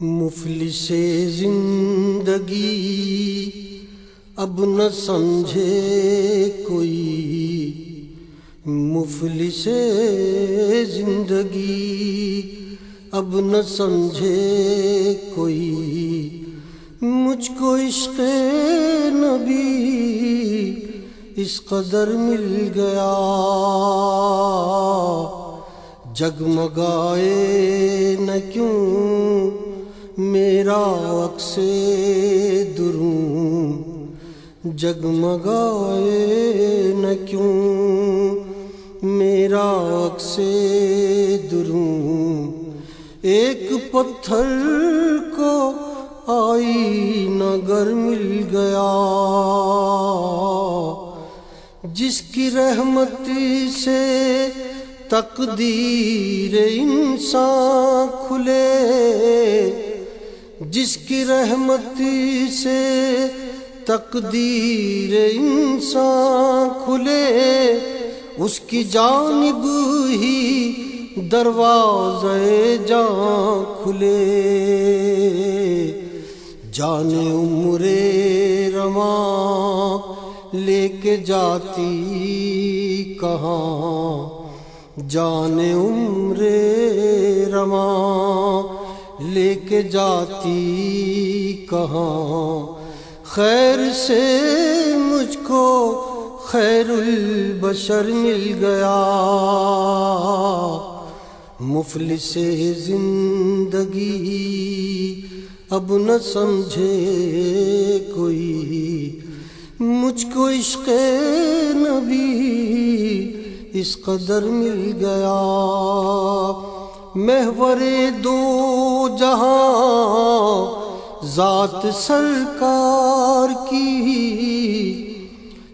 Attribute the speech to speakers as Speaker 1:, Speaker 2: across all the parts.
Speaker 1: مفلس زندگی اب نہ سمجھے کوئی مفلس زندگی اب نہ سمجھے کوئی مجھ کو عشق نبی اس قدر مل گیا جگمگائے نہ کیوں میرا اکس دروں جگمگائے نہ کیوں؟ میرا اکس دروں ایک پتھر کو آئی نگر مل گیا، جس کی رحمتی سے تقدیر انسان کھلے۔ جس کی رحمتی سے تقدیر انسان کھلے، اس کی جانب ہی دروازے جان کھلے۔ جانے عمر رواں لے کے جاتی کہاں؟ جانے عمر رواں لے کے جاتی کہاں؟ خیر سے مجھ کو خیر البشر مل گیا۔ مفلس زندگی اب نہ سمجھے کوئی۔ مجھ کو عشق نبی اس قدر مل گیا۔ محور دو جہاں ذات سرکار کی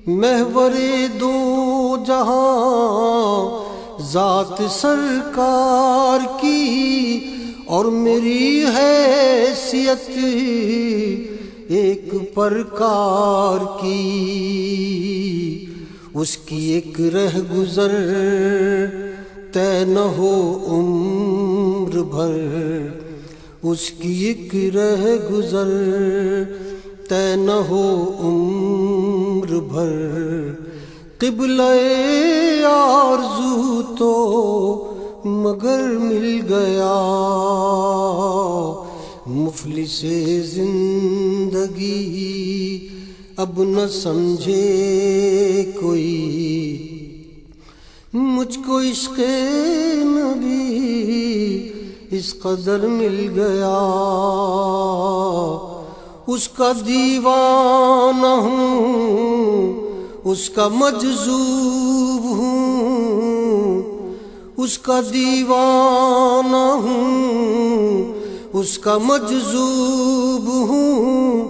Speaker 1: محور دو جہاں ذات سرکار کی اور میری حیثیت ایک پرکار کی اس کی ایک رہ گزر طے نہ ہو عمر بھر، اس کی ایک رہ گزر، طے نہ ہو عمر بھر۔ قبل آرزو تو مگر مل گیا۔ مفلس زندگی اب نہ سمجھے کوئی۔ مجھ کو عشق نبی اس قدر مل گیا۔ اس کا دیوانہ ہوں، اس کا مجذوب ہوں، اس کا دیوانہ ہوں، اس کا مجذوب ہوں۔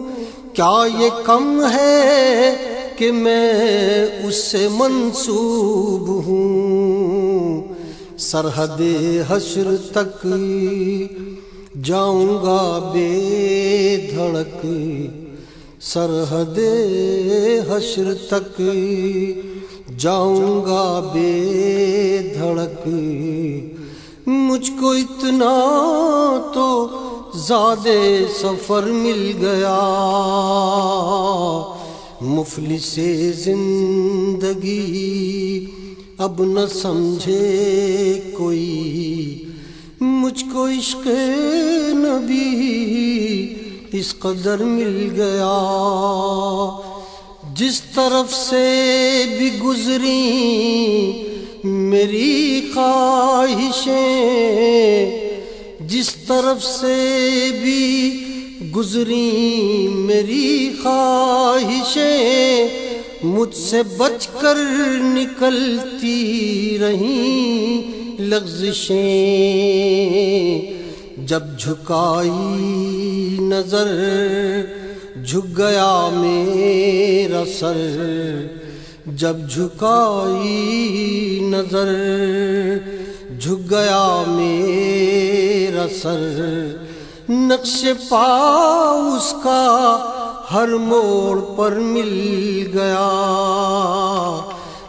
Speaker 1: کیا یہ کم ہے کہ میں اس سے منسوب ہوں۔ سرحد حشر تک جاؤں گا بے دھڑک۔ سرحد حشر تک جاؤں گا بے دھڑک۔ مجھ کو اتنا تو زیادہ سفر مل گیا۔ مفلس زندگی اب نہ سمجھے کوئی، مجھ کو عشق نبی اس قدر مل گیا جس طرف سے بھی گزری میری خواہشیں، جس طرف سے بھی گزری میری خواہشیں مجھ سے بچ کر نکلتی رہیں لغزشیں۔ جب جھکائی نظر، جھک گیا میرا سر۔ جب جھکائی نظر، جھک گیا میرا سر۔ نقش پا اس کا ہر موڑ پر مل گیا۔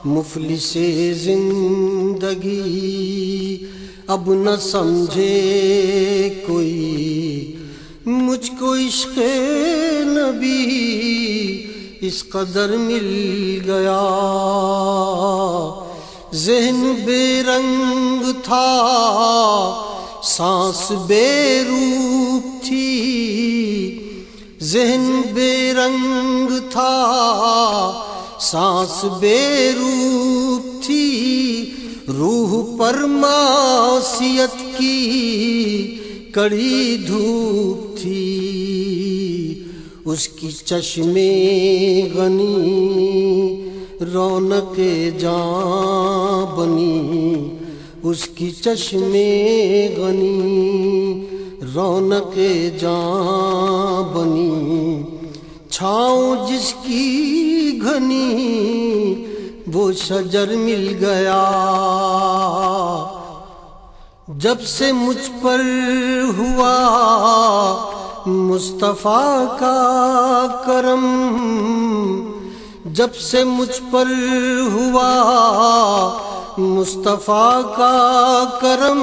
Speaker 1: مفلس زندگی اب نہ سمجھے کوئی۔ مجھ کو عشق نبی اس قدر مل گیا۔ ذہن بے رنگ تھا، سانس بے روپ تھی ذہن بے رنگ تھا، سانس بے روپ تھی، روح پر معصیت کی کڑی دھوپ تھی۔ اس کی چشمے غنی، رونق جاں بنی۔ اس کی چشمے غنی، رونق جاں جس کی گھنی وہ شجر مل گیا۔ جب سے مجھ پر ہوا مصطفیٰ کا کرم، جب سے مجھ پر ہوا مصطفیٰ کا کرم،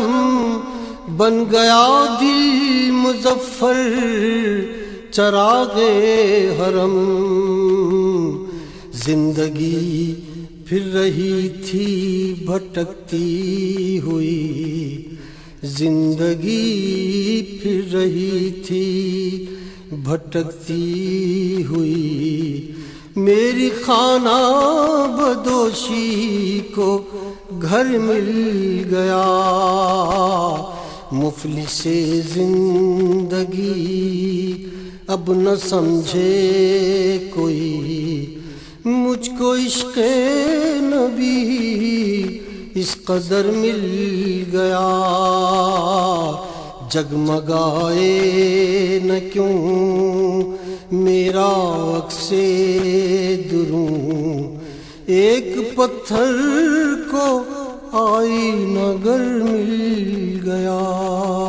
Speaker 1: بن گیا دل مظفر۔ چراغ حرم زندگی پھر رہی تھی بھٹکتی ہوئی زندگی پھر رہی تھی بھٹکتی ہوئی میری خانہ بدوشی کو گھر مل گیا مفلی سے زندگی اب نہ سمجھے کوئی، مجھ کو عشق نبی اس قدر مل گیا۔ جگمگائے نہ کیوں، میرا اکسے دروں۔ ایک پتھر کو آئی نگر مل گیا۔